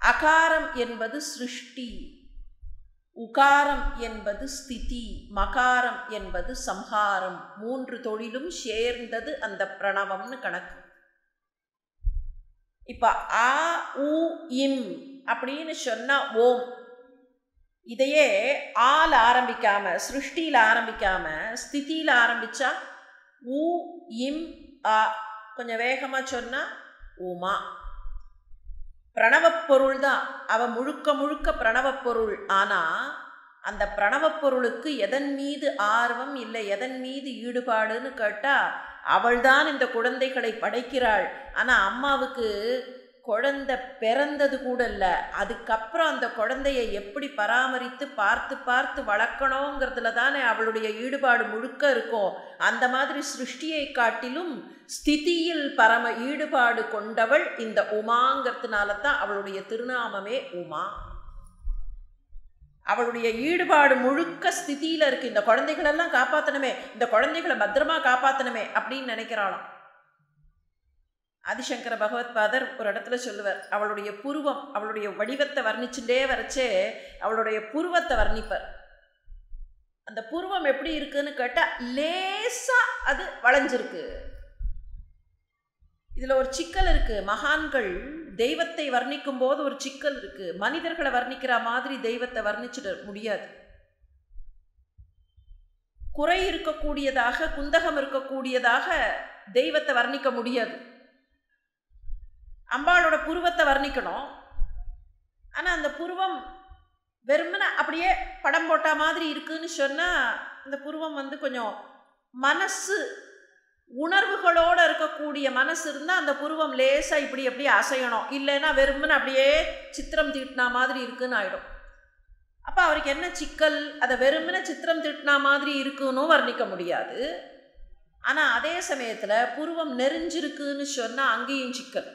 அகாரம் என்பது சிருஷ்டி உகாரம் என்பது ஸ்திதி மகாரம் என்பது சம்ஹாரம். மூன்று தொழிலும் சேர்ந்தது அந்த பிரணவம்னு கணக்கு. இப்போ ஆ உ இம் அப்படின்னு சொன்னால் ஓம். இதையே ஆல் ஆரம்பிக்காம சிருஷ்டியில் ஆரம்பிக்காம ஸ்திதியில் ஆரம்பித்தா உ இம் ஆ கொஞ்சம் வேகமாக சொன்னால் உமா. பிரணவப்பொருள் தான் அவ முழுக்க முழுக்க பிரணவப்பொருள். ஆனால் அந்த பிரணவப்பொருளுக்கு எதன் மீது ஆர்வம் இல்லை எதன் மீது ஈடுபாடுன்னு கேட்டால் அவள்தான் இந்த குழந்தைகளை படைக்கிறாள். ஆனால் அம்மாவுக்கு குழந்தை பிறந்தது கூட இல்லை. அதுக்கப்புறம் அந்த குழந்தையை எப்படி பராமரித்து பார்த்து பார்த்து வளர்க்கணுங்கிறதுல தானே அவளுடைய ஈடுபாடு முழுக்க இருக்கும் அந்த மாதிரி சிருஷ்டியை காட்டிலும் ஸ்திதியில் பரம ஈடுபாடு கொண்டவள் இந்த உமாங்கிறதுனால தான் அவளுடைய திருநாமமே உமா. அவளுடைய ஈடுபாடு முழுக்க ஸ்திதியில் இருக்குது இந்த குழந்தைகளெல்லாம் காப்பாற்றணுமே இந்த குழந்தைகளை பத்திரமா காப்பாற்றணுமே அப்படின்னு நினைக்கிறாளாம். ஆதிசங்கர பகவத்பாதர் ஒரு இடத்துல சொல்லுவார் அவளுடைய புருவம் அவளுடைய வடிவத்தை வர்ணிச்சுட்டே வரைச்சே அவளுடைய புருவத்தை வர்ணிப்பார். அந்த புருவம் எப்படி இருக்குன்னு கேட்டால் லேசாக அது வளைஞ்சிருக்கு. இதில் ஒரு சிக்கல் இருக்குது மகான்கள் தெய்வத்தை வர்ணிக்கும் போது ஒரு சிக்கல் இருக்குது மனிதர்களை வர்ணிக்கிற மாதிரி தெய்வத்தை வர்ணிச்சிட முடியாது. குறை இருக்கக்கூடியதாக குந்தகம் இருக்கக்கூடியதாக தெய்வத்தை வர்ணிக்க முடியாது. அம்பாளோட புருவத்தை வர்ணிக்கணும். ஆனால் அந்த புருவம் வெறுமனை அப்படியே படம் போட்ட மாதிரி இருக்குதுன்னு சொன்னால் அந்த புருவம் வந்து கொஞ்சம் மனசு உணர்வுகளோடு இருக்கக்கூடிய மனசு இருந்தால் அந்த புருவம் லேசாக இப்படி அப்படியே அசையணும்? இல்லைன்னா வெறுமனை அப்படியே சித்திரம் தீட்டினா மாதிரி இருக்குன்னு ஆகிடும் அப்போ அவருக்கு என்ன சிக்கல்? அதை வெறுமனை சித்திரம் தீட்டினா மாதிரி இருக்குன்னு வர்ணிக்க முடியாது. ஆனால் அதே சமயத்தில் புருவம் நெறிஞ்சிருக்குன்னு சொன்னால் அங்கேயும் சிக்கல்.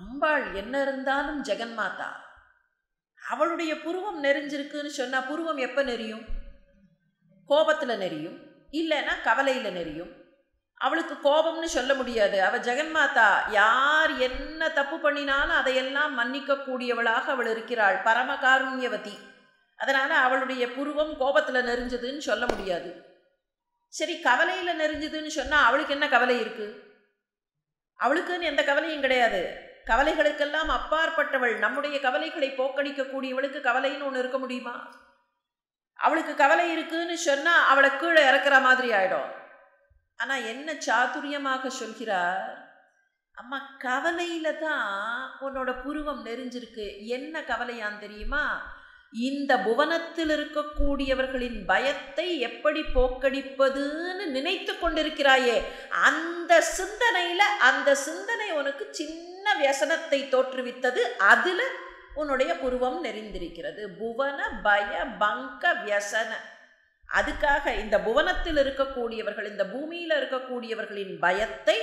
அம்பாள் என்ன இருந்தாலும் ஜெகன்மாதா அவளுடைய புருவம் நெறிஞ்சிருக்குன்னு சொன்னால் புருவம் எப்போ நெறியும் கோபத்தில் நெறியும் இல்லைன்னா கவலையில் நெறியும் அவளுக்கு கோபம்னு சொல்ல முடியாது. அவள் ஜெகன்மாதா யார் என்ன தப்பு பண்ணினாலும் அதையெல்லாம் மன்னிக்கக்கூடியவளாக அவள் இருக்கிறாள். பரமகாருண்யவதி அதனால் அவளுடைய புருவம் கோபத்தில் நெறிஞ்சதுன்னு சொல்ல முடியாது. சரி கவலையில் நெறிஞ்சதுன்னு சொன்னால் அவளுக்கு என்ன கவலை இருக்குது அவளுக்குன்னு எந்த கவலையும் கிடையாது. கவலைகளுக்கெல்லாம் அப்பாற்பட்டவள். நம்முடைய கவலைகளை போக்கடிக்கக்கூடியவளுக்கு கவலைன்னு ஒன்று இருக்க முடியுமா? அவளுக்கு கவலை இருக்குன்னு சொன்னால் அவளை கீழே இறக்குற மாதிரி ஆயிடும். ஆனால் என்ன சாதுரியமாக சொல்கிறார்? அம்மா கவலையில் தான் உன்னோட புருவம் நெறிஞ்சிருக்கு என்ன கவலையான் தெரியுமா? இந்த புவனத்தில் இருக்கக்கூடியவர்களின் பயத்தை எப்படி போக்கடிப்பதுன்னு நினைத்து கொண்டிருக்கிறாயே. அந்த சிந்தனையில் அந்த சிந்தனை உனக்கு சின்ன வியசனத்தை தோற்றுவித்தது? அதில் உன்னுடைய புருவம் நெறிந்திருக்கிறது புவன பய பங்க வியசன. அதுக்காக இந்த புவனத்தில் இருக்கக்கூடியவர்கள் இந்த பூமியில இருக்கக்கூடியவர்களின் பயத்தை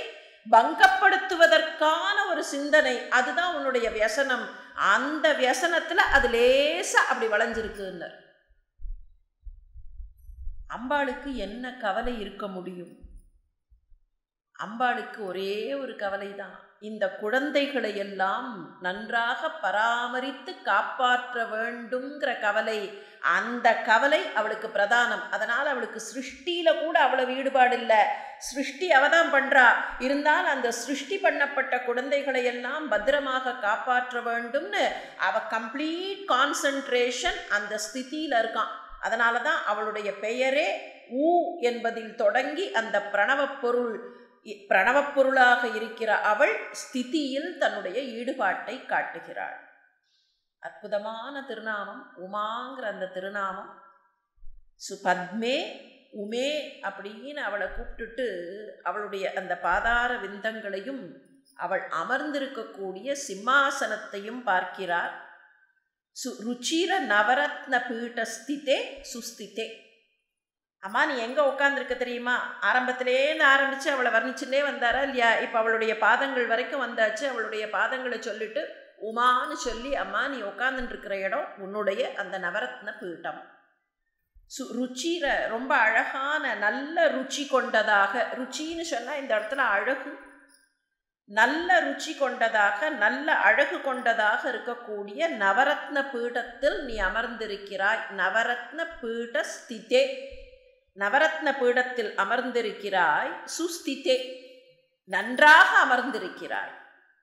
பங்கப்படுத்துவதற்கான ஒரு சிந்தனை. அதுதான் உன்னுடைய வியசனம். அந்த வியசனத்தில் அது லேசாக அப்படி வளைஞ்சிருக்குன்னர். அம்பாளுக்கு என்ன கவலை இருக்க முடியும்? அம்பாளுக்கு ஒரே ஒரு கவலை தான் இந்த குழந்தைகளை எல்லாம் நன்றாக பராமரித்து காப்பாற்ற வேண்டுங்கிற கவலை அந்த கவலை அவளுக்கு பிரதானம். அதனால் அவளுக்கு சிருஷ்டியில் கூட அவ்வளவு ஈடுபாடு இல்லை. சிருஷ்டி அவ தான் பண்ணுறா இருந்தால் அந்த சிருஷ்டி பண்ணப்பட்ட குழந்தைகளை எல்லாம் பத்திரமாக காப்பாற்ற வேண்டும்னு அவள் கம்ப்ளீட் கான்சன்ட்ரேஷன் அந்த ஸ்திதியில் இருக்கான். அதனால தான் அவளுடைய பெயரே ஊ என்பதில் தொடங்கி அந்த பிரணவப் பொருள் பிரணவப் பொருளாக இருக்கிற அவள் ஸ்திதியில் தன்னுடைய ஈடுபாட்டை காட்டுகிறாள். அற்புதமான திருநாமம் உமாங்கிற அந்த திருநாமம். சுபத்மே உமே அப்படின்னு அவளை கூப்பிட்டுட்டு அவளுடைய அந்த பாதார விந்தங்களையும் அவள் அமர்ந்திருக்கக்கூடிய சிம்மாசனத்தையும் பார்க்கிறார். சு ருச்சிர நவரத்ன பீட்டஸ்திதே சுஸ்திதே. அம்மா நீ எங்கே உட்காந்துருக்க தெரியுமா? ஆரம்பத்திலேருந்து ஆரம்பித்து அவளை வர்ணிச்சுட்டே வந்தாரா இல்லையா? இப்போ அவளுடைய பாதங்கள் வரைக்கும் வந்தாச்சு. அவளுடைய பாதங்களை சொல்லிட்டு உமான்னு சொல்லி அம்மா நீ உட்காந்துட்டுருக்கிற இடம் உன்னுடைய அந்த நவரத்ன பீட்டம். சு ருச்சிர ரொம்ப அழகான நல்ல ருச்சி கொண்டதாக ருச்சின்னு சொன்னால் இந்த இடத்துல அழகு. நல்ல ருச்சி கொண்டதாக நல்ல அழகு கொண்டதாக இருக்கக்கூடிய நவரத்ன பீடத்தில் நீ அமர்ந்திருக்கிறாய். நவரத்ன பீட ஸ்திதே நவரத்ன பீடத்தில் அமர்ந்திருக்கிறாய் சுஸ்திதே. நன்றாக அமர்ந்திருக்கிறாய்.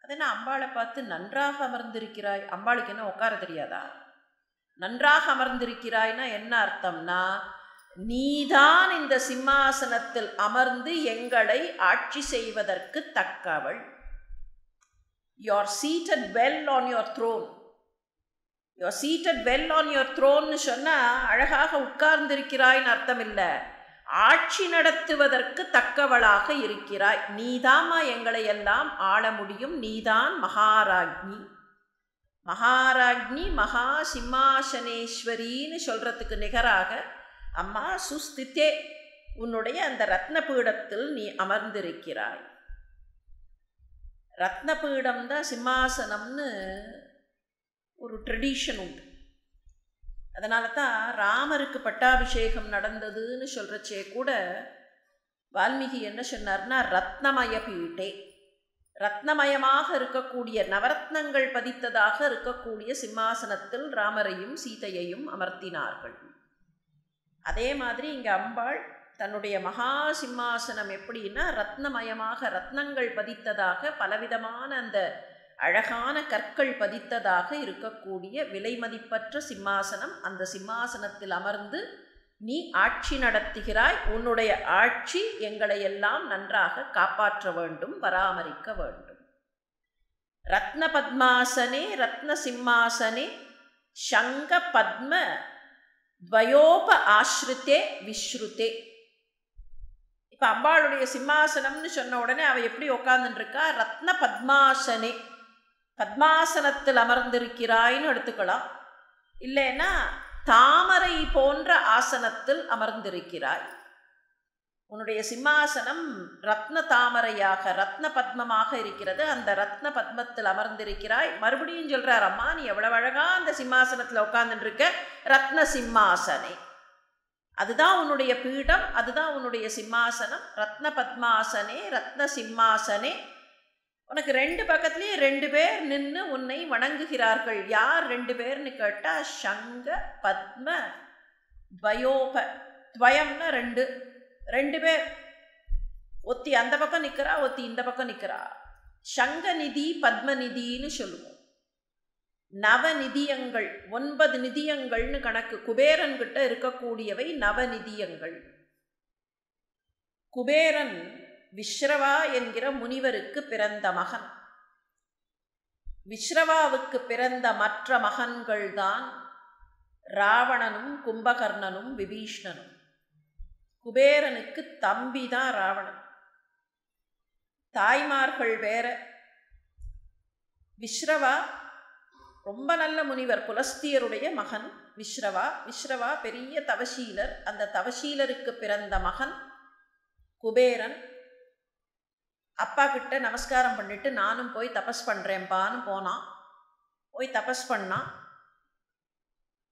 அதை அம்பாளை பார்த்து நன்றாக அமர்ந்திருக்கிறாய். அம்பாளுக்கு என்ன உட்கார தெரியாதா? நன்றாக அமர்ந்திருக்கிறாய்னா என்ன அர்த்தம்னா நீதான் இந்த சிம்மாசனத்தில் அமர்ந்து எங்களை ஆட்சி செய்வதற்கு தக்கவள். Seat seated well on your throne your seated well on your த்ரோன்னு சொன்னால் அழகாக உட்கார்ந்திருக்கிறாய்னு அர்த்தம் இல்லை ஆட்சி நடத்துவதற்கு தக்கவளாக இருக்கிறாய். நீதாமா எங்களை எல்லாம் ஆள முடியும். நீதான் மகாராஜ்னி. மகாராஜ்னி மகா சிம்மாசனேஸ்வரின்னு சொல்கிறதுக்கு நிகராக அம்மா சுஸ்தித்தே உன்னுடைய அந்த ரத்ன பீடத்தில் நீ அமர்ந்திருக்கிறாய். ரத்ன பீடம் தான் சிம்மாசனம்னு ஒரு ட்ரெடிஷன் உண்டு. அதனால தான் ராமருக்கு பட்டாபிஷேகம் நடந்ததுன்னு சொல்கிறச்சே கூட வால்மீகி என்ன சொன்னார்னா ரத்னமய பீட்டே. ரத்னமயமாக இருக்கக்கூடிய நவரத்னங்கள் பதித்ததாக இருக்கக்கூடிய சிம்மாசனத்தில் ராமரையும் சீதையையும் அமர்த்தினார்கள். அதே மாதிரி இங்கே அம்பாள் தன்னுடைய மகா சிம்மாசனம் எப்படின்னா ரத்னமயமாக ரத்னங்கள் பதித்ததாக பலவிதமான அந்த அழகான கற்கள் பதித்ததாக இருக்கக்கூடிய விலைமதிப்பற்ற சிம்மாசனம். அந்த சிம்மாசனத்தில் அமர்ந்து நீ ஆட்சி நடத்துகிறாய் உன்னுடைய ஆட்சி எங்களை எல்லாம் நன்றாக காப்பாற்ற வேண்டும் பராமரிக்க வேண்டும். ரத்ன பத்மாசனே ரத்ன சிம்மாசனே சங்க பத்ம துவயோப ஆஸ்ருத்தே விஸ்ருத்தே இப்போ அம்பாளுடைய சிம்மாசனம்னு சொன்ன உடனே அவள் எப்படி உட்காந்துருக்கா ரத்ன பத்மாசனே பத்மாசனத்தில் அமர்ந்திருக்கிறாய்னு எடுத்துக்கலாம். இல்லைன்னா தாமரை போன்ற ஆசனத்தில் அமர்ந்திருக்கிறாய். உன்னுடைய சிம்மாசனம் ரத்ன தாமரையாக ரத்ன பத்மமாக இருக்கிறது. அந்த ரத்ன பத்மத்தில் அமர்ந்திருக்கிறாய். மறுபடியும் சொல்கிறார் அம்மா நீ எவ்வளவு அழகா அந்த சிம்மாசனத்தில் உட்கார்ந்துட்டு இருக்க ரத்ன சிம்மாசனே. அதுதான் உன்னுடைய பீடம் அதுதான் உன்னுடைய சிம்மாசனம். ரத்ன பத்மாசனே ரத்ன சிம்மாசனே. உனக்கு ரெண்டு பக்கத்துலேயும் ரெண்டு பேர் நின்று உன்னை வணங்குகிறார்கள். யார் ரெண்டு பேர்னு கேட்டால் சங்க பத்ம துவயோப. துவயம்னா ரெண்டு. ரெண்டு பேர். ஒத்தி அந்த பக்கம் நிற்கிறா ஒத்தி இந்த பக்கம் நிற்கிறா சங்கநிதி பத்மநிதின்னு சொல்லுவோம். நவநிதியங்கள் ஒன்பது நிதியங்கள்னு கணக்கு. குபேரன்கிட்ட இருக்கக்கூடியவை நவநிதியங்கள். குபேரன் விஸ்ரவா என்கிற முனிவருக்கு பிறந்த மகன். விஸ்ரவாவுக்கு பிறந்த மற்ற மகன்கள்தான் ராவணனும் கும்பகர்ணனும் விபீஷ்ணனும். குபேரனுக்கு தம்பி தான் ராவணன். தாய்மார்கள் வேற. விஸ்ரவா ரொம்ப நல்ல முனிவர் புலஸ்தியருடைய மகன் விஸ்ரவா விஸ்ரவா பெரிய தவசீலர். அந்த தவசீலருக்கு பிறந்த மகன் குபேரன். அப்பா கிட்ட நமஸ்காரம் பண்ணிட்டு நானும் போய் தபஸ் பண்ணுறேன்ப்பான்னு போனான். போய் தபஸ் பண்ணான்.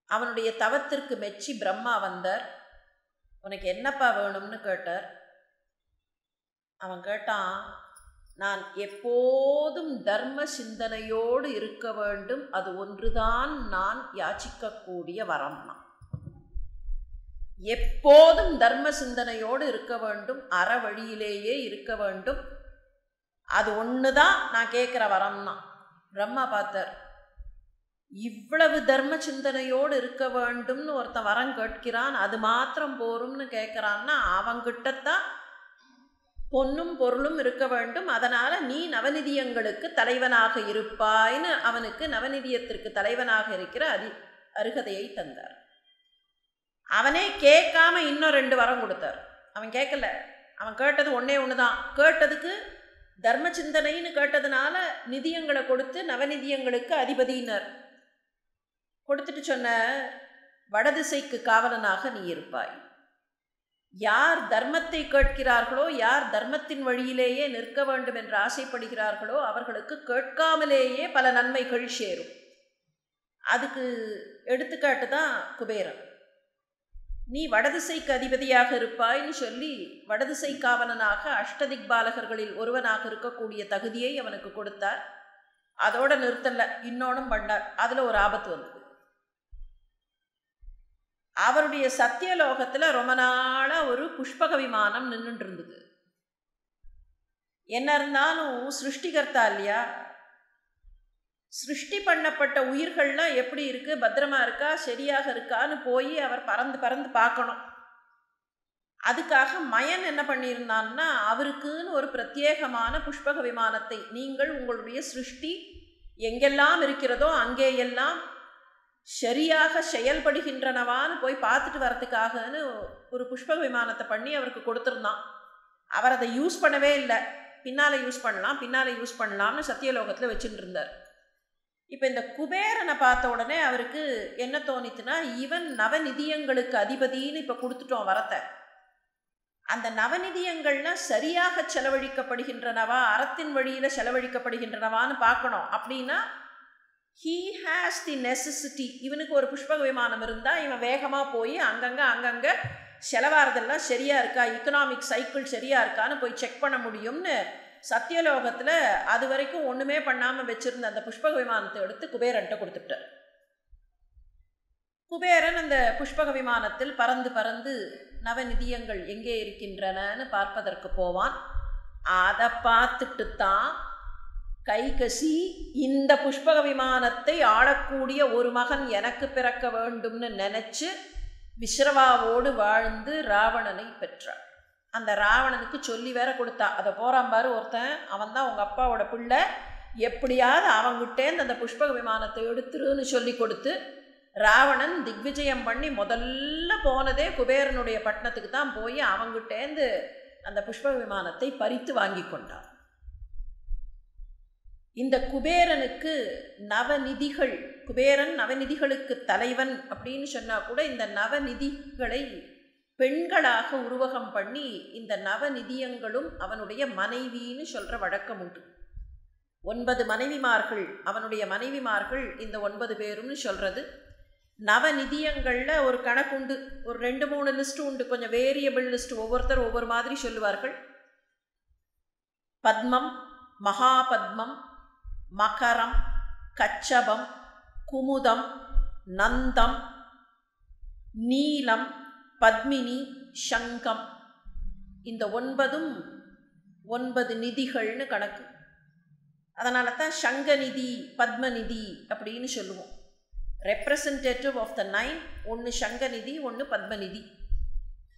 அவனுடைய தவத்திற்கு மெச்சி பிரம்மா வந்தார். உனக்கு என்னப்பா வேணும்னு கேட்டார். அவன் கேட்டான் நான் எப்போதும் தர்ம சிந்தனையோடு இருக்க வேண்டும். அது ஒன்றுதான் நான் யாச்சிக்கக்கூடிய வரம்னா எப்போதும் தர்ம சிந்தனையோடு இருக்க வேண்டும். அற வழியிலேயே இருக்க வேண்டும். அது ஒன்று தான் நான் கேட்குற வரம்னா. பிரம்மா பார்த்தார். இவ்வளவு தர்ம சிந்தனையோடு இருக்க வேண்டும்னு ஒருத்தன் வரம் கேட்கிறான் அது மாத்திரம் போரும்னு கேட்குறான்னா அவங்கிட்டத்தான் பொன்னும் பொருளும் இருக்க வேண்டும். அதனால் நீ நவநிதியங்களுக்கு தலைவனாக இருப்பாய்னு அவனுக்கு நவநிதியத்திற்கு தலைவனாக இருக்கிற அதி அருகதையை தந்தார். அவனே கேட்காம இன்னும் ரெண்டு வரம் கொடுத்தார். அவன் கேட்கல அவன் கேட்டது ஒன்றே ஒன்று தான் கேட்டதுக்கு தர்ம சிந்தனைன்னு கேட்டதுனால நிதியங்களை கொடுத்து நவநிதியங்களுக்கு அதிபதியினர். கொடுத்துட்டு சொன்ன வடதிசைக்கு காவலனாக நீ இருப்பாய். யார் தர்மத்தை கேட்கிறார்களோ யார் தர்மத்தின் வழியிலேயே நிற்க வேண்டும் என்று ஆசைப்படுகிறார்களோ அவர்களுக்கு கேட்காமலேயே பல நன்மைகள் சேரும். அதுக்கு எடுத்துக்காட்டு தான் குபேரன். நீ வடதிசைக்கு அதிபதியாக இருப்பாய்ன்னு சொல்லி வடதிசை காவலனாக அஷ்டதிக்பாலகர்களில் ஒருவனாக இருக்கக்கூடிய தகுதியை அவனுக்கு கொடுத்தார். அதோட நிறுத்தல இன்னொன்னும் பண்ணார். அதில் ஒரு ஆபத்து வந்தது. அவருடைய சத்தியலோகத்தில் ரொம்ப நாளாக ஒரு புஷ்பக விமானம் நின்றுட்டு இருந்தது. என்ன இருந்தாலும் சிருஷ்டிகர்த்தா இல்லையா? சிருஷ்டி பண்ணப்பட்ட உயிர்கள்லாம் எப்படி இருக்குது பத்திரமா இருக்கா? சரியாக இருக்கான்னு போய் அவர் பறந்து பறந்து பார்க்கணும். அதுக்காக மயன் என்ன பண்ணியிருந்தான்னா அவருக்குன்னு ஒரு பிரத்யேகமான புஷ்பக விமானத்தை நீங்கள் உங்களுடைய சிருஷ்டி எங்கெல்லாம் இருக்கிறதோ அங்கேயெல்லாம் சரியாக செயல்படுகின்றனவான்னு போய் பார்த்துட்டு வரத்துக்காகன்னு ஒரு புஷ்பக விமானத்தை பண்ணி அவருக்கு கொடுத்துருந்தான். அவர் அதை யூஸ் பண்ணவே இல்லை. பின்னால் யூஸ் பண்ணலாம் பின்னால் யூஸ் பண்ணலாம்னு சத்தியலோகத்தில் வச்சுட்டு இருந்தார். இப்போ இந்த குபேரனை பார்த்த உடனே அவருக்கு என்ன தோணித்துனா இவன் நவநிதியங்களுக்கு அதிபதின்னு இப்போ கொடுத்துட்டோம் வரத்தை. அந்த நவநிதியங்கள்னா சரியாக செலவழிக்கப்படுகின்றனவா அறத்தின் வழியில் செலவழிக்கப்படுகின்றனவான்னு பார்க்கணும். அப்படின்னா ஹீ ஹேஸ் தி நெசசிட்டி இவனுக்கு ஒரு புஷ்பக விமானம் இருந்தால் இவன் வேகமாக போய் அங்கங்கே அங்கங்கே செலவாகிறதெல்லாம் சரியாக இருக்கா இக்கனாமிக் சைக்கிள் சரியாக இருக்கான்னு போய் செக் பண்ண முடியும்னு சத்தியலோகத்தில் அது வரைக்கும் ஒன்றுமே பண்ணாமல் வச்சுருந்த அந்த புஷ்பக விமானத்தை எடுத்து குபேரன்ட்ட கொடுத்துட்டார் குபேரன் அந்த புஷ்பக விமானத்தில் பறந்து பறந்து நவநிதியங்கள் எங்கே இருக்கின்றனன்னு பார்ப்பதற்கு போவான். அதை பார்த்துட்டு தான் கைகசி இந்த புஷ்பக விமானத்தை ஆளக்கூடிய ஒரு மகன் எனக்கு பிறக்க வேண்டும்னு நினச்சி விஸ்ரவாவோடு வாழ்ந்து ராவணனை பெற்றார் அந்த ராவணனுக்கு சொல்லி வேற கொடுத்தா. அதை போகிறான் பாரு ஒருத்தன். அவன் தான் உங்கள் அப்பாவோட பிள்ளை. எப்படியாவது அவங்கிட்டேந்து அந்த புஷ்பக விமானத்தை எடுத்துருன்னு சொல்லி கொடுத்து ராவணன் திக்விஜயம் பண்ணி முதல்ல போனதே குபேரனுடைய பட்டணத்துக்கு தான் போய் அவங்கிட்டேந்து அந்த புஷ்ப விமானத்தை பறித்து வாங்கி கொண்டான். இந்த குபேரனுக்கு நவநிதிகள் குபேரன் நவநிதிகளுக்கு தலைவன் அப்படின்னு சொன்னால் கூட இந்த நவநிதிகளை பெண்களாக உருவகம் பண்ணி இந்த நவநிதியங்களும் அவனுடைய மனைவின்னு சொல்கிற வழக்கம் உண்டு. ஒன்பது மனைவிமார்கள் அவனுடைய மனைவிமார்கள் இந்த ஒன்பது பேரும்னு சொல்கிறது நவநிதியங்களில் ஒரு கணக்குண்டு ஒரு ரெண்டு மூணு லிஸ்ட்டு உண்டு. கொஞ்சம் வேரியபிள் லிஸ்ட் ஒவ்வொருத்தர் ஒவ்வொரு மாதிரி சொல்லுவார்கள். பத்மம் மகாபத்மம் மகரம் கச்சபம் குமுதம் நந்தம் நீலம் பத்மினி சங்கம். இந்த ஒன்பதும் ஒன்பது நிதிகள்னு கணக்கு. அதனால தான் சங்கநிதி பத்மநிதி அப்படின்னு சொல்லுவோம். ரெப்ரசன்டேட்டிவ் ஆஃப் த நைன் ஒன்று சங்கநிதி ஒன்று பத்மநிதி.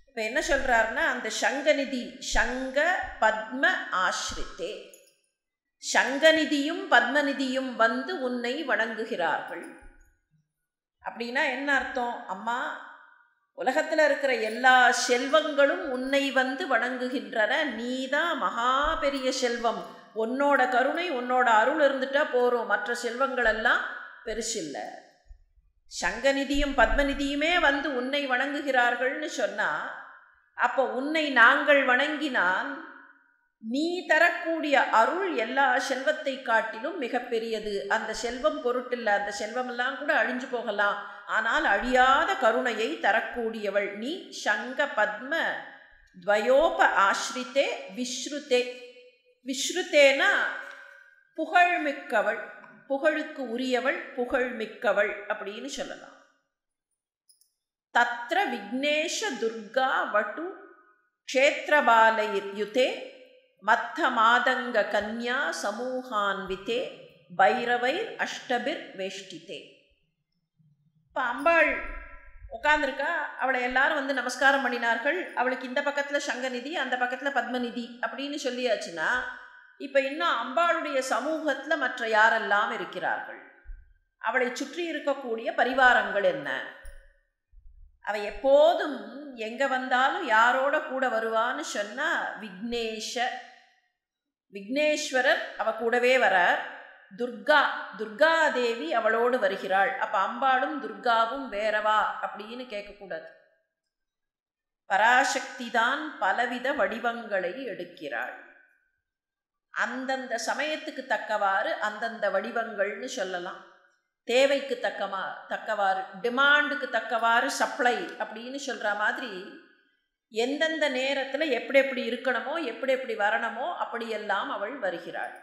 இப்போ என்ன சொல்கிறாருன்னா அந்த சங்கநிதி சங்க பத்ம ஆஸ்ரித்தே சங்கநிதியும் பத்மநிதியும் வந்து உன்னை வணங்குகிறார்கள். அப்படின்னா என்ன அர்த்தம்? அம்மா உலகத்தில் இருக்கிற எல்லா செல்வங்களும் உன்னை வந்து வணங்குகின்றன. நீ தான் மகா பெரிய செல்வம். உன்னோட கருணை உன்னோட அருள் இருந்துட்டா போகிறோம் மற்ற செல்வங்களெல்லாம் பெருசில்லை. சங்கநிதியும் பத்மநிதியுமே வந்து உன்னை வணங்குகிறார்கள்னு சொன்னால் அப்போ உன்னை நாங்கள் வணங்கினால் நீ தரக்கூடிய அருள் எல்லா செல்வத்தை காட்டிலும் மிகப்பெரியது. அந்த செல்வம் பொருட்டில்லை. அந்த செல்வமெல்லாம் கூட அழிஞ்சு போகலாம். ஆனால் அழியாத கருணையை தரக்கூடியவள். நீ சங்க பத்ம துவயோப ஆஸ்ரித்தே விஸ்ருத்தே விஸ்ருத்தேனா புகழ்மிக்கவள். புகழுக்கு உரியவள் புகழ்மிக்கவள் அப்படின்னு சொல்லலாம். தத்ர விக்னேஷ துர்கா வட்டு க்ஷேத்திரபாலைர் மத்த மாதங்க கன்யா சமூகான்வித்தே பைரவைர் அஷ்டபிர் வேஷ்டித்தே இப்போ அம்பாள் உட்காந்துருக்கா அவளை எல்லாரும் வந்து நமஸ்காரம் பண்ணினார்கள். அவளுக்கு இந்த பக்கத்தில் சங்கநிதி அந்த பக்கத்தில் பத்மநிதி அப்படின்னு சொல்லியாச்சுன்னா இப்போ இன்னும் அம்பாளுடைய சமூகத்தில் மற்ற யாரெல்லாம் இருக்கிறார்கள்? அவளை சுற்றி இருக்கக்கூடிய பரிவாரங்கள் என்ன? அவ எப்போதும் எங்கே வந்தாலும் யாரோட கூட வருவான்னு சொன்னால் விக்னேஷ. விக்னேஸ்வரர் அவ கூடவே வரார். துர்கா துர்கா தேவி அவளோடு வருகிறாள். அப்போ அம்பாளும் துர்காவும் வேறவா? அப்படின்னு கேட்கக்கூடாது. பராசக்தி தான் பலவித வடிவங்களை எடுக்கிறாள். அந்தந்த சமயத்துக்கு தக்கவாறு அந்தந்த வடிவங்கள்னு சொல்லலாம். தேவைக்கு தக்கமா தக்கவாறு டிமாண்டுக்கு தக்கவாறு சப்ளை அப்படின்னு சொல்கிற மாதிரி எந்தெந்த நேரத்தில் எப்படி எப்படி இருக்கணுமோ எப்படி எப்படி வரணுமோ அப்படியெல்லாம் அவள் வருகிறாள்.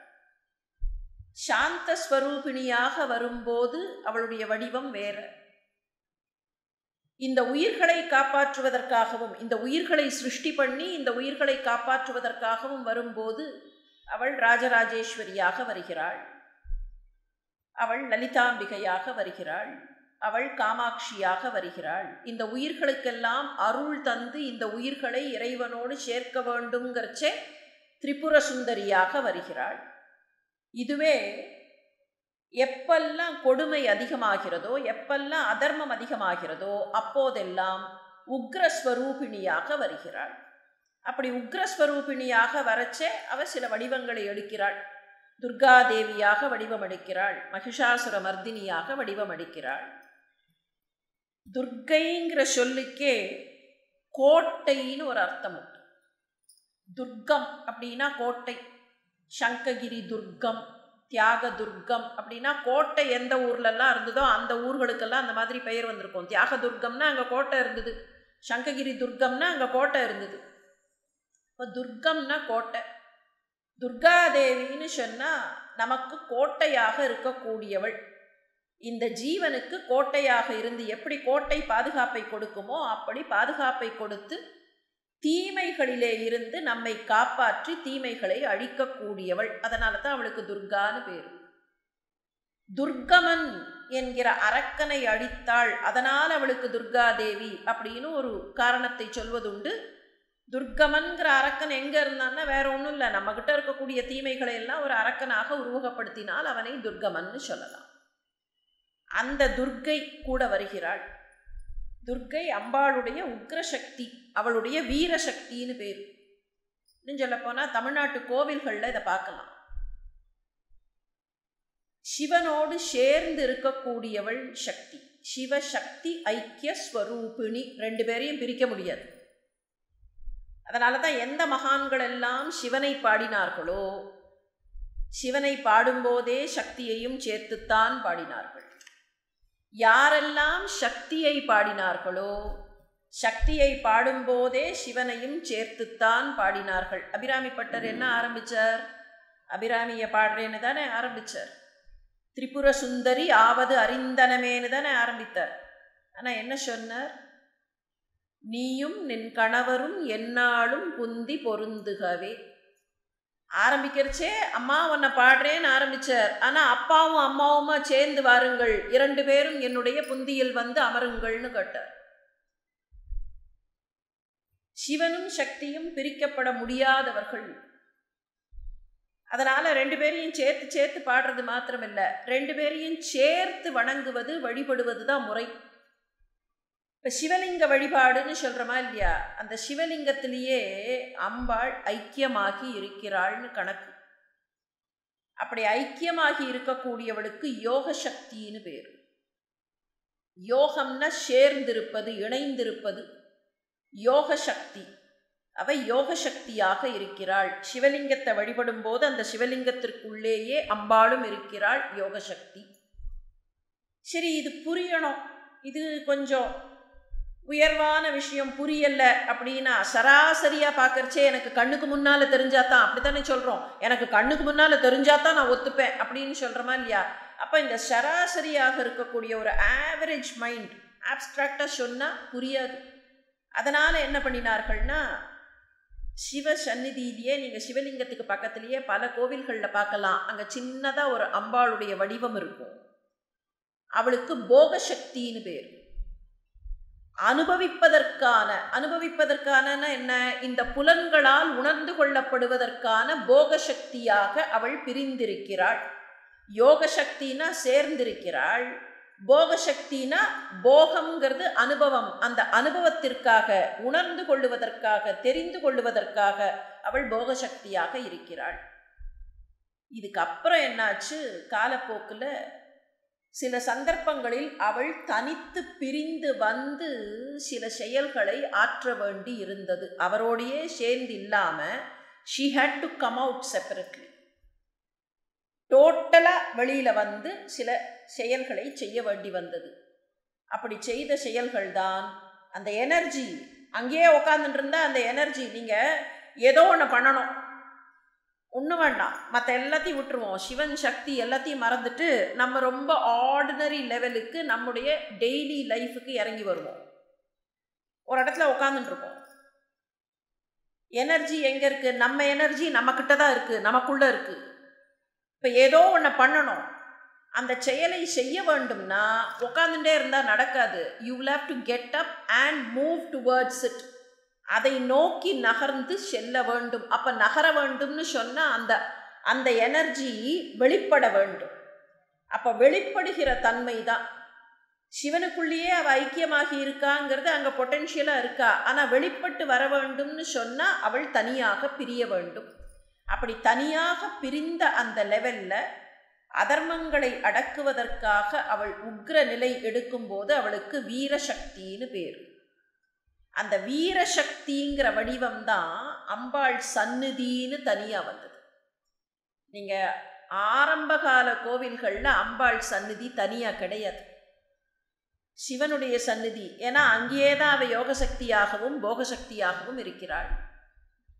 சாந்த ஸ்வரூபிணியாக வரும்போது அவளுடைய வடிவம் வேற. இந்த உயிர்களை காப்பாற்றுவதற்காகவும் இந்த உயிர்களை சிருஷ்டி பண்ணி இந்த உயிர்களை காப்பாற்றுவதற்காகவும் வரும்போது அவள் ராஜராஜேஸ்வரியாக வருகிறாள். அவள் லலிதாம்பிகையாக வருகிறாள். அவள் காமாட்சியாக வருகிறாள். இந்த உயிர்களுக்கெல்லாம் அருள் தந்து இந்த உயிர்களை இறைவனோடு சேர்க்க வேண்டுங்கிறச்சே திரிபுர சுந்தரியாக வருகிறாள். இதுவே எப்பெல்லாம் கொடுமை அதிகமாகிறதோ எப்பெல்லாம் அதர்மம் அதிகமாகிறதோ அப்போதெல்லாம் உக்ரஸ்வரூபிணியாக வருகிறாள். அப்படி உக்ரஸ்வரூபிணியாக வரச்சே அவள் சில வடிவங்களை எடுக்கிறாள். துர்காதேவியாக வடிவமளிக்கிறாள் மகிஷாசுர மர்தினியாக வடிவமளிக்கிறாள் துர்க்கைங்கிற சொல்லுக்கே கோட்டைன்னு ஒரு அர்த்தம் உண்டு. துர்க்கம் அப்படின்னா கோட்டை. சங்ககிரி துர்க்கம் தியாக துர்க்கம் அப்படின்னா கோட்டை எந்த ஊர்லெல்லாம் இருந்ததோ அந்த ஊர்களுக்கெல்லாம் அந்த மாதிரி பெயர் வந்திருக்கும். தியாக துர்க்கம்னா அங்கே கோட்டை இருந்தது. சங்ககிரி துர்க்கம்னா அங்கே கோட்டை இருந்தது. இப்போ துர்க்கம்னா கோட்டை. துர்காதேவின்னு சொன்னால் நமக்கு கோட்டையாக இருக்கக்கூடியவள். இந்த ஜீவனுக்கு கோட்டையாக இருந்து எப்படி கோட்டை பாதுகாப்பை கொடுக்குமோ அப்படி பாதுகாப்பை கொடுத்து தீமைகளிலே இருந்து நம்மை காப்பாற்றி தீமைகளை அழிக்கக்கூடியவள். அதனால தான் அவளுக்கு துர்கான்னு பேர். துர்கமன் என்கிற அரக்கனை அழித்தாள். அதனால் அவளுக்கு துர்காதேவி அப்படின்னு ஒரு காரணத்தை சொல்வதுண்டு. துர்கமன்கிற அரக்கன் எங்கே இருந்தான்னா வேற ஒன்றும் இல்லை. நம்மக்கிட்ட இருக்கக்கூடிய தீமைகளை எல்லாம் ஒரு அரக்கனாக உருவகப்படுத்தினால் அவனை துர்கமன்னு சொல்லலாம். அந்த துர்க்கை கூட வருகிறாள். துர்க்கை அம்பாளுடைய உக்ரசக்தி அவளுடைய வீரசக்தின்னு பேர். இன்னும் சொல்லப்போனால் தமிழ்நாட்டு கோவில்களில் இதை பார்க்கலாம். சிவனோடு சேர்ந்து இருக்கக்கூடியவள் சக்தி சிவசக்தி ஐக்கிய ஸ்வரூபிணி ரெண்டு பேரையும் பிரிக்க முடியாது. அதனால தான் எந்த மகான்கள் எல்லாம் சிவனை பாடினார்களோ சிவனை பாடும்போதே சக்தியையும் சேர்த்துத்தான் பாடினார்கள். யாரெல்லாம் சக்தியை பாடினார்களோ சக்தியை பாடும்போதே சிவனையும் சேர்த்துத்தான் பாடினார்கள். அபிராமி பட்டர் என்ன ஆரம்பிச்சார்? அபிராமியை பாடுறேன்னு தானே ஆரம்பிச்சார். திரிபுர சுந்தரி ஆவது அறிந்தனமேனு தானே ஆரம்பித்தார். ஆனால் என்ன சொன்னார்? நீயும் நின் கணவரும் என்னாலும் குந்தி பொருந்துகவே. ஆரம்பிக்கிறச்சே அம்மா உன்னை பாடுறேன்னு ஆரம்பிச்சார். ஆனால் அப்பாவும் அம்மாவுமா சேர்ந்து வாருங்கள். இரண்டு பேரும் என்னுடைய புந்தியில் வந்து அமருங்கள்னு கேட்டார். சிவனும் சக்தியும் பிரிக்கப்பட முடியாதவர்கள். அதனால் ரெண்டு பேரையும் சேர்த்து சேர்த்து பாடுறது மாத்திரமில்லை. ரெண்டு பேரையும் சேர்த்து வணங்குவது வழிபடுவது தான் முறை. இப்போ சிவலிங்க வழிபாடுன்னு சொல்கிறோமா இல்லையா? அந்த சிவலிங்கத்திலேயே அம்பாள் ஐக்கியமாகி இருக்கிறாள்னு கணக்கு. அப்படி ஐக்கியமாகி இருக்கக்கூடியவளுக்கு யோக சக்தின்னு பேர். யோகம்னா சேர்ந்திருப்பது இணைந்திருப்பது. யோக சக்தி அவ யோக சக்தியாக இருக்கிறாள். சிவலிங்கத்தை வழிபடும் போது அந்த சிவலிங்கத்திற்குள்ளேயே அம்பாளும் இருக்கிறாள் யோக சக்தி சரி இது புரியணும். இது கொஞ்சம் உயர்வான விஷயம் புரியல அப்படின்னா சராசரியாக பார்க்கறச்சே எனக்கு கண்ணுக்கு முன்னால் தெரிஞ்சாதான் அப்படி தானே சொல்கிறோம் எனக்கு கண்ணுக்கு முன்னால் தெரிஞ்சாதான் நான் ஒத்துப்பேன் அப்படின்னு சொல்கிறோமா இல்லையா? அப்போ இந்த சராசரியாக இருக்கக்கூடிய ஒரு ஆவரேஜ் மைண்ட் ஆப்ஸ்ட்ராக்டாக சொன்னால் புரியாது. அதனால் என்ன பண்ணினார்கள்னா சிவ சந்நிதியிலேயே நீங்கள் சிவலிங்கத்துக்கு பக்கத்துலேயே பல கோவில்களில் பார்க்கலாம். அங்கே சின்னதாக ஒரு அம்பாளுடைய வடிவம் இருக்கும். அவளுக்கு போகசக்தின்னு பேர். அனுபவிப்பதற்கான அனுபவிப்பதற்கான என்ன? இந்த புலன்களால் உணர்ந்து கொள்ளப்படுவதற்கான போக சக்தியாக அவள் பிரிந்திருக்கிறாள். யோக சக்தினா சேர்ந்திருக்கிறாள். போக சக்தினா போகம்ங்கிறது அனுபவம். அந்த அனுபவத்திற்காக உணர்ந்து கொள்ளுவதற்காக தெரிந்து கொள்ளுவதற்காக அவள் போக சக்தியாக இருக்கிறாள். இதுக்கப்புறம் என்னாச்சு? காலப்போக்கில் சில சந்தர்ப்பங்களில் அவள் தனித்து பிரிந்து வந்து சில செயல்களை ஆற்ற வேண்டி இருந்தது. அவரோடையே சேர்ந்து இல்லாமல் she had to come out separately டோட்டலாக வெளியில் வந்து சில செயல்களை செய்ய வேண்டி வந்தது. அப்படி செய்த செயல்கள் தான் அந்த எனர்ஜி அங்கேயே உட்காந்துட்டு இருந்தால் அந்த எனர்ஜி நீங்கள் ஏதோ ஒன்று பண்ணணும். ஒன்றும் வேண்டாம். மற்ற எல்லாத்தையும் விட்டுருவோம். சிவன் சக்தி எல்லாத்தையும் மறந்துட்டு நம்ம ரொம்ப ஆர்டினரி லெவலுக்கு நம்முடைய டெய்லி லைஃபுக்கு இறங்கி வருவோம். ஒரு இடத்துல உட்காந்துட்டுருக்கோம் எனர்ஜி எங்கே இருக்குது நம்ம எனர்ஜி நம்மக்கிட்ட தான் இருக்குது நமக்குள்ளே இருக்குது இப்போ ஏதோ ஒன்று பண்ணணும். அந்த செயலை செய்ய வேண்டும்னா உட்காந்துட்டே இருந்தால் நடக்காது. You will have to get up and move towards it அதை நோக்கி நகர்ந்து செல்ல வேண்டும். அப்போ நகர வேண்டும்னு சொன்னால் அந்த அந்த எனர்ஜி வெளிப்பட வேண்டும். அப்போ வெளிப்படுகிற தன்மை தான். சிவனுக்குள்ளேயே அவள் ஐக்கியமாகி இருக்காங்கிறது அங்கே பொட்டென்ஷியலாக இருக்கா? ஆனால் வெளிப்பட்டு வர வேண்டும்னு சொன்னால் அவள் தனியாக பிரிய வேண்டும். அப்படி தனியாக பிரிந்த அந்த லெவலில் அதர்மங்களை அடக்குவதற்காக அவள் உக்ர நிலை எடுக்கும்போது அவளுக்கு வீரசக்தின்னு பேர். அந்த வீரசக்திங்கிற வடிவம் தான் அம்பாள் சந்நிதின்னு தனியாக வந்தது. நீங்கள் ஆரம்பகால கோவில்களில் அம்பாள் சந்நிதி தனியாக கிடையாது. சிவனுடைய சந்நிதி ஏன்னா அங்கேயே தான் அவள் யோகசக்தியாகவும் போகசக்தியாகவும் இருக்கிறாள்.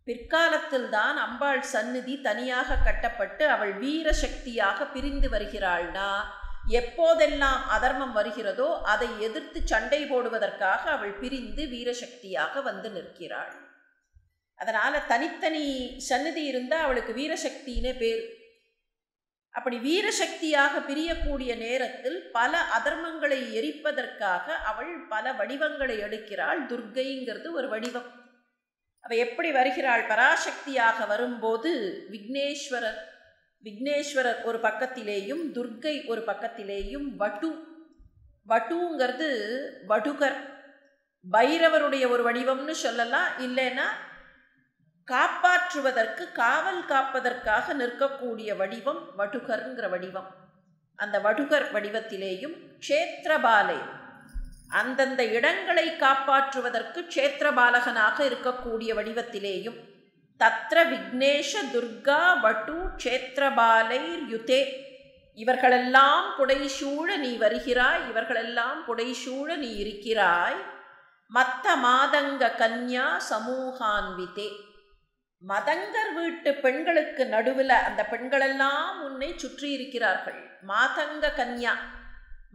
பிற்காலத்தில் தான் அம்பாள் சந்நிதி தனியாக கட்டப்பட்டு அவள் வீர சக்தியாக பிரிந்து வருகிறாள்னா எப்போதெல்லாம் அதர்மம் வருகிறதோ அதை எதிர்த்து சண்டை போடுவதற்காக அவள் பிரிந்து வீரசக்தியாக வந்து நிற்கிறாள். அதனால் தனித்தனி சந்நிதி இருந்தால் அவளுக்கு வீரசக்தினே பேர். அப்படி வீரசக்தியாக பிரியக்கூடிய நேரத்தில் பல அதர்மங்களை எரிப்பதற்காக அவள் பல வடிவங்களை எடுக்கிறாள். துர்கைங்கிறது ஒரு வடிவம். அவள் எப்படி வருகிறாள்? பராசக்தியாக வரும்போது விக்னேஸ்வரர் விக்னேஸ்வரர் ஒரு பக்கத்திலேயும் துர்க்கை ஒரு பக்கத்திலேயும் வட்டு வட்டுங்கிறது வடுகர். பைரவருடைய ஒரு வடிவம்னு சொல்லலாம் இல்லைன்னா காப்பாற்றுவதற்கு காவல் காப்பதற்காக நிற்கக்கூடிய வடிவம் வடுகர்ங்கிற வடிவம். அந்த வடுகர் வடிவத்திலேயும் க்ஷேத்திரபாலை அந்தந்த இடங்களை காப்பாற்றுவதற்கு க்ஷேத்திரபாலகனாக இருக்கக்கூடிய வடிவத்திலேயும் தத்ர விக்னேஷ துர்கா வட்டு க்ஷேத்திரபாலைர்யுதே. இவர்களெல்லாம் புடைசூழ நீ வருகிறாய் இவர்களெல்லாம் புடைசூழ நீ இருக்கிறாய். மத்த மாதங்க கன்யா சமூகான்விதே. மதங்கர் வீட்டு பெண்களுக்கு நடுவில் அந்த பெண்களெல்லாம் உன்னை சுற்றி இருக்கிறார்கள். மாதங்க கன்யா.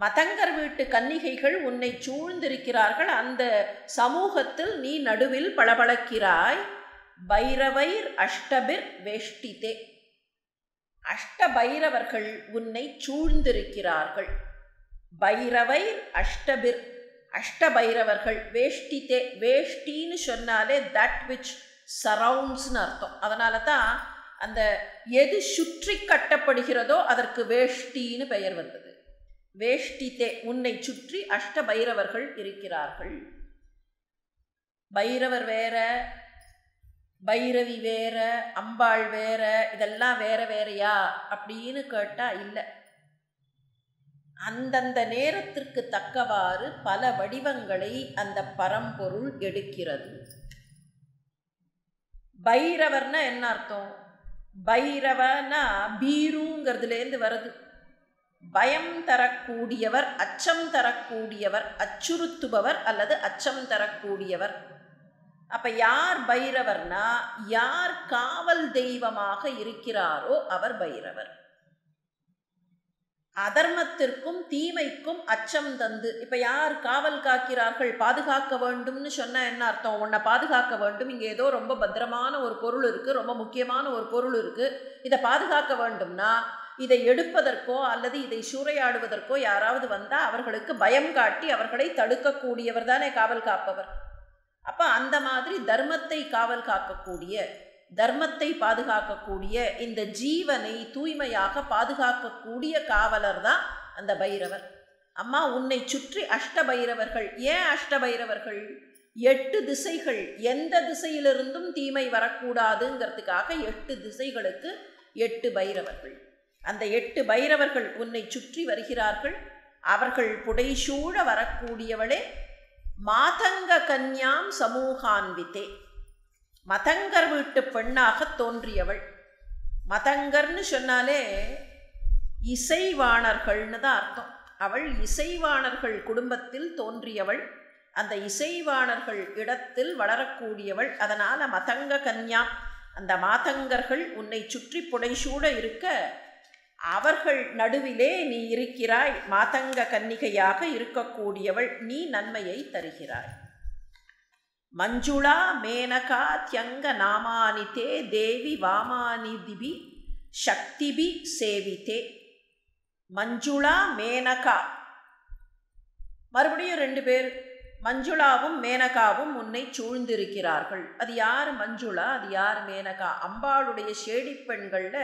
மதங்கர் வீட்டு கன்னிகைகள் உன்னை சூழ்ந்திருக்கிறார்கள். அந்த சமூகத்தில் நீ நடுவில் பளபளக்கிறாய். பைரவைர் அஷ்டபிர் வேஷ்டிதே. அஷ்டபைரவர்கள் உன்னை சூழ்ந்திருக்கிறார்கள். பைரவைர் அஷ்டபிர் அஷ்டபைரவர்கள் வேஷ்டிதே. வேஷ்டின்னு சொன்னாலே தட் விச் சரவுண்ட்ஸ்னு அர்த்தம். அதனால தான் அந்த எது சுற்றி கட்டப்படுகிறதோ அதற்கு வேஷ்டின்னு பெயர் வந்தது. வேஷ்டிதே உன்னை சுற்றி அஷ்டபைரவர்கள் இருக்கிறார்கள். பைரவர் வேற பைரவி வேற அம்பாள் வேற இதெல்லாம் வேற வேறையா அப்படின்னு கேட்டால் இல்லை. அந்தந்த நேரத்திற்கு தக்கவாறு பல வடிவங்களை அந்த பரம்பொருள் எடுக்கிறது. பைரவர்னா என்ன அர்த்தம்? பைரவனா பீருங்கிறதுலேருந்து வருது. பயம் தரக்கூடியவர் அச்சம் தரக்கூடியவர் அச்சுறுத்துபவர் அல்லது அச்சம் தரக்கூடியவர். அப்போ யார் பைரவர்னா யார் காவல் தெய்வமாக இருக்கிறாரோ அவர் பைரவர். அதர்மத்திற்கும் தீமைக்கும் அச்சம் தந்து இப்போ யார் காவல் காக்கிறார்கள் பாதுகாக்க வேண்டும்னு சொன்னால் என்ன அர்த்தம்? உன்னை பாதுகாக்க வேண்டும். இங்கே ஏதோ ரொம்ப பத்திரமான ஒரு பொருள் இருக்குது ரொம்ப முக்கியமான ஒரு பொருள் இருக்குது இதை பாதுகாக்க வேண்டும்னா இதை எடுப்பதற்கோ அல்லது இதை சூறையாடுவதற்கோ யாராவது வந்தால் அவர்களுக்கு பயம் காட்டி அவர்களை தடுக்கக்கூடியவர் தானே காவல் காப்பவர். அப்போ அந்த மாதிரி தர்மத்தை காவல் காக்கக்கூடிய தர்மத்தை பாதுகாக்கக்கூடிய இந்த ஜீவனை தூய்மையாக பாதுகாக்கக்கூடிய காவலர் தான் அந்த பைரவர். அம்மா உன்னை சுற்றி அஷ்ட பைரவர்கள் ஏன் அஷ்ட பைரவர்கள் எட்டு திசைகள். எந்த திசையிலிருந்தும் தீமை வரக்கூடாதுங்கிறதுக்காக எட்டு திசைகளுக்கு எட்டு பைரவர்கள். அந்த எட்டு பைரவர்கள் உன்னை சுற்றி வருகிறார்கள். அவர்கள் புடைசூழ வரக்கூடியவளே மாதங்க கன்யாம் சமூகான்வித்தே மதங்கர் வீட்டு பெண்ணாக தோன்றியவள். மதங்கர்னு சொன்னாலே இசைவாணர்கள்னு தான் அர்த்தம். அவள் இசைவாணர்கள் குடும்பத்தில் தோன்றியவள். அந்த இசைவாணர்கள் இடத்தில் வளரக்கூடியவள். அதனால் மதங்க கன்யா அந்த மாதங்கர்கள் உன்னை சுற்றி புடைசூட இருக்க அவர்கள் நடுவிலே நீ இருக்கிறாய் மாதங்க கன்னிகையாக இருக்கக்கூடியவள் நீ நன்மையை தருகிறாய். மஞ்சுளா மேனகா தியங்க நாமானிதே தேவி வாமானிதிபி சக்திபி சேவித்தே மஞ்சுளா மேனகா. மறுபடியும் ரெண்டு பேர் மஞ்சுளாவும் மேனகாவும் உன்னை சூழ்ந்திருக்கிறார்கள். அது யார் மஞ்சுளா? அது யார் மேனகா? அம்பாளுடைய ஷேடி பெண்களில்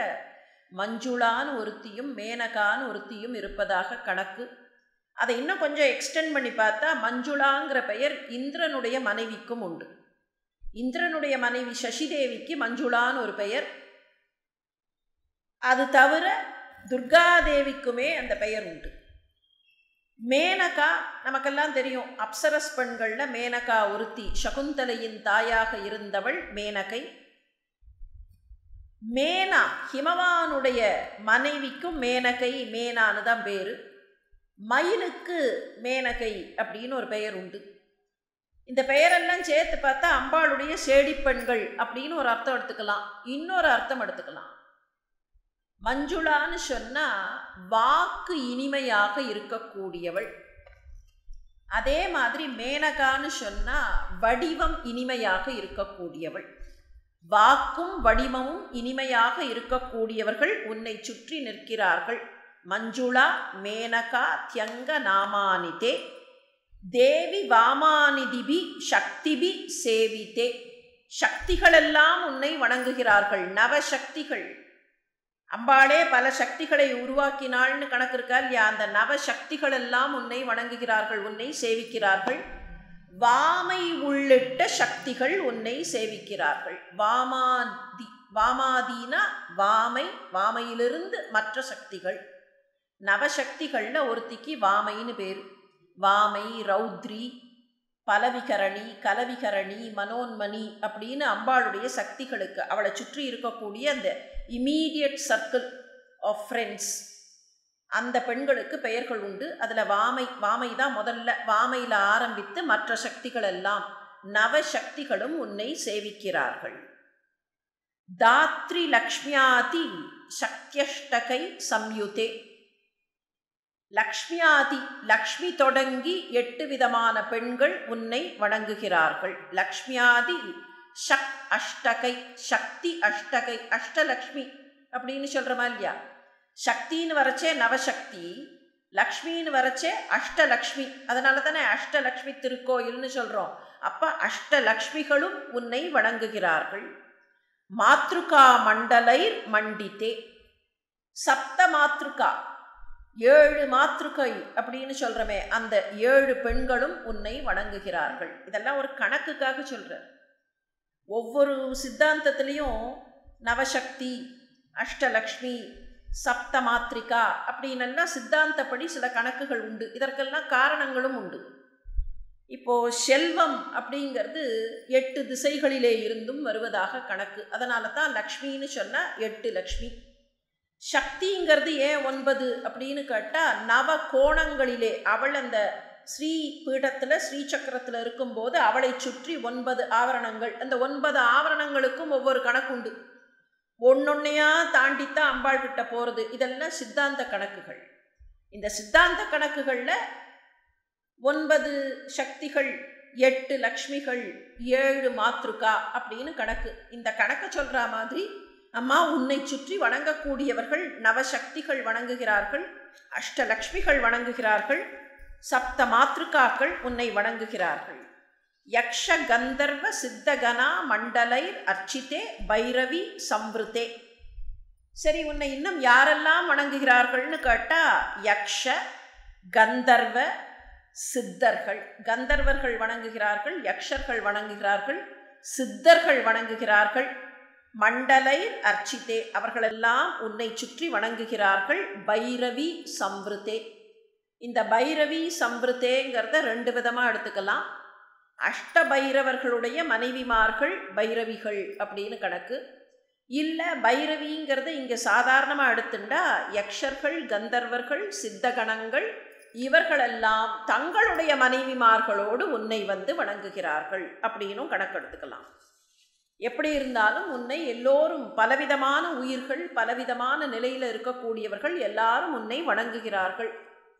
மஞ்சுளான்னு ஒருத்தியும் மேனகான்னு ஒருத்தியும் இருப்பதாக கணக்கு. அதை இன்னும் கொஞ்சம் எக்ஸ்டெண்ட் பண்ணி பார்த்தா மஞ்சுளாங்கிற பெயர் இந்திரனுடைய மனைவிக்கும் உண்டு. இந்திரனுடைய மனைவி சசிதேவிக்கு மஞ்சுளான்னு ஒரு பெயர். அது தவிர துர்காதேவிக்குமே அந்த பெயர் உண்டு. மேனகா நமக்கெல்லாம் தெரியும் அப்சரஸ் பெண்களில் மேனகா ஒருத்தி சகுந்தலையின் தாயாக இருந்தவள் மேனகை. மேனா ஹிமவானுடைய மனைவிக்கும் மேனகை மேனான்னு தான் பேர். மயிலுக்கு மேனகை அப்படின்னு ஒரு பெயர் உண்டு. இந்த பெயரெல்லாம் சேர்த்து பார்த்தா அம்பாளுடைய சேடிப்பெண்கள் அப்படின்னு ஒரு அர்த்தம் எடுத்துக்கலாம். இன்னொரு அர்த்தம் எடுத்துக்கலாம். மஞ்சுளான்னு சொன்னால் வாக்கு இனிமையாக இருக்கக்கூடியவள். அதே மாதிரி மேனகான்னு சொன்னால் வடிவம் இனிமையாக இருக்கக்கூடியவள். வாக்கும் வடிவமும் இனிமையாக இருக்கக்கூடியவர்கள் உன்னை சுற்றி நிற்கிறார்கள். மஞ்சுளா மேனகா தியங்க நாமானிதே. தேவி வாமானிதிபி சக்திபி சேவித்தே சக்திகளெல்லாம் உன்னை வணங்குகிறார்கள். நவசக்திகள். அம்பாளே பல சக்திகளை உருவாக்கினாள்னு கணக்கு இருக்கா இல்லையா? அந்த நவசக்திகளெல்லாம் உன்னை வணங்குகிறார்கள் உன்னை சேவிக்கிறார்கள். வாமை உள்ளிட்ட சக்திகள் உன்னை சேவிக்கிறார்கள். வாமாதி வாமாதீனா வாமை வாமையிலிருந்து மற்ற சக்திகள். நவசக்திகளில் ஒருத்திக்கு வாமைன்னு பேர். வாமை ரௌத்ரி பலவிகரணி கலவிகரணி மனோன்மணி அப்படின்னு அம்பாளுடைய சக்திகளுக்கு அவளை சுற்றி இருக்கக்கூடிய அந்த இமீடியட் சர்க்கிள் ஆஃப் ஃப்ரெண்ட்ஸ் அந்த பெண்களுக்கு பெயர்கள் உண்டு. அதில் வாமை வாமை தான் முதல்ல. வாமையில் ஆரம்பித்து மற்ற சக்திகள் எல்லாம் நவசக்திகளும் உன்னை சேவிக்கிறார்கள். தாத்ரி லக்ஷ்மியாதி சக்தியஷ்டகை சம்யுதே. லக்ஷ்மியாதி லக்ஷ்மி தொடங்கி எட்டு விதமான பெண்கள் உன்னை வணங்குகிறார்கள். லக்ஷ்மியாதி சக் அஷ்டகை சக்தி அஷ்டகை அஷ்டலக்ஷ்மி அப்படின்னு சொல்கிறோமா இல்லையா? சக்தின்னு வரச்சே நவசக்தி லக்ஷ்மின்னு வரச்சே அஷ்டலக்ஷ்மி. அதனால தானே அஷ்டலக்ஷ்மி திருக்கோயில்னு சொல்கிறோம் அப்போ அஷ்டலக்ஷ்மிகளும் உன்னை வணங்குகிறார்கள். மாத்ருகா மண்டலை மண்டித்தே. சப்த மாத்ருகா ஏழு மாத்ருகை அப்படின்னு சொல்கிறோமே அந்த ஏழு பெண்களும் உன்னை வணங்குகிறார்கள். இதெல்லாம் ஒரு கணக்குக்காக சொல்கிறார் ஒவ்வொரு சித்தாந்தத்துலேயும் நவசக்தி அஷ்டலக்ஷ்மி சப்த மாத்ரிகா அப்படின்னெல்லாம் சித்தாந்தப்படி சில கணக்குகள் உண்டு. இதற்கெல்லாம் காரணங்களும் உண்டு. இப்போது செல்வம் அப்படிங்கிறது எட்டு திசைகளிலே இருந்தும் வருவதாக கணக்கு. அதனால தான் லக்ஷ்மின்னு சொன்னால் எட்டு லக்ஷ்மி. சக்திங்கிறது ஏன் ஒன்பது அப்படின்னு கேட்டால் நவ கோணங்களிலே அவள் அந்த ஸ்ரீ பீடத்தில் ஸ்ரீ சக்கரத்தில் இருக்கும்போது அவளை சுற்றி ஒன்பது ஆவரணங்கள். அந்த ஒன்பது ஆவரணங்களுக்கும் ஒவ்வொரு கணக்குண்டு ஒன்னொன்னையா தாண்டித்தான் அம்பாள் கிட்ட போகிறது இதெல்லாம் சித்தாந்த கணக்குகள். இந்த சித்தாந்த கணக்குகளில் ஒன்பது சக்திகள் எட்டு லக்ஷ்மிகள் ஏழு மாத்ருக்கா அப்படின்னு கணக்கு. இந்த கணக்கை சொல்கிற மாதிரி அம்மா உன்னை சுற்றி வணங்கக்கூடியவர்கள் நவசக்திகள் வணங்குகிறார்கள் அஷ்டலக்ஷ்மிகள் வணங்குகிறார்கள் சப்த மாத்ருக்காக்கள் உன்னை வணங்குகிறார்கள். யக்ஷ கந்தர்வ சித்தகனா மண்டலை அர்ச்சித்தே பைரவி சம்ருதே. சரி உன்னை இன்னும் யாரெல்லாம் வணங்குகிறார்கள்னு கேட்டால் யக்ஷ கந்தர்வ சித்தர்கள் கந்தர்வர்கள் வணங்குகிறார்கள் யக்ஷர்கள் வணங்குகிறார்கள் சித்தர்கள் வணங்குகிறார்கள் மண்டலை அர்ச்சித்தே அவர்களெல்லாம் உன்னை சுற்றி வணங்குகிறார்கள் பைரவி சம்ருதே. இந்த பைரவி சம்ருதேங்கிறத ரெண்டு விதமாக எடுத்துக்கலாம். அஷ்டபைரவர்களுடைய மனைவிமார்கள் பைரவிகள் அப்படின்னு கணக்கு. இல்லை பைரவிங்கிறத இங்கே சாதாரணமாக எடுத்துண்டா யக்ஷர்கள் கந்தர்வர்கள் சித்தகணங்கள் இவர்களெல்லாம் தங்களுடைய மனைவிமார்களோடு உன்னை வந்து வணங்குகிறார்கள் அப்படின்னும் கணக்கெடுத்துக்கலாம் எப்படி இருந்தாலும் உன்னை எல்லோரும் பலவிதமான உயிர்கள் பலவிதமான நிலையில் இருக்கக்கூடியவர்கள் எல்லாரும் உன்னை வணங்குகிறார்கள்.